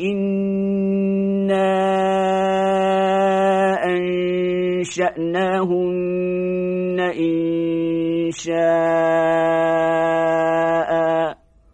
إنا أنشأناهن إن شاء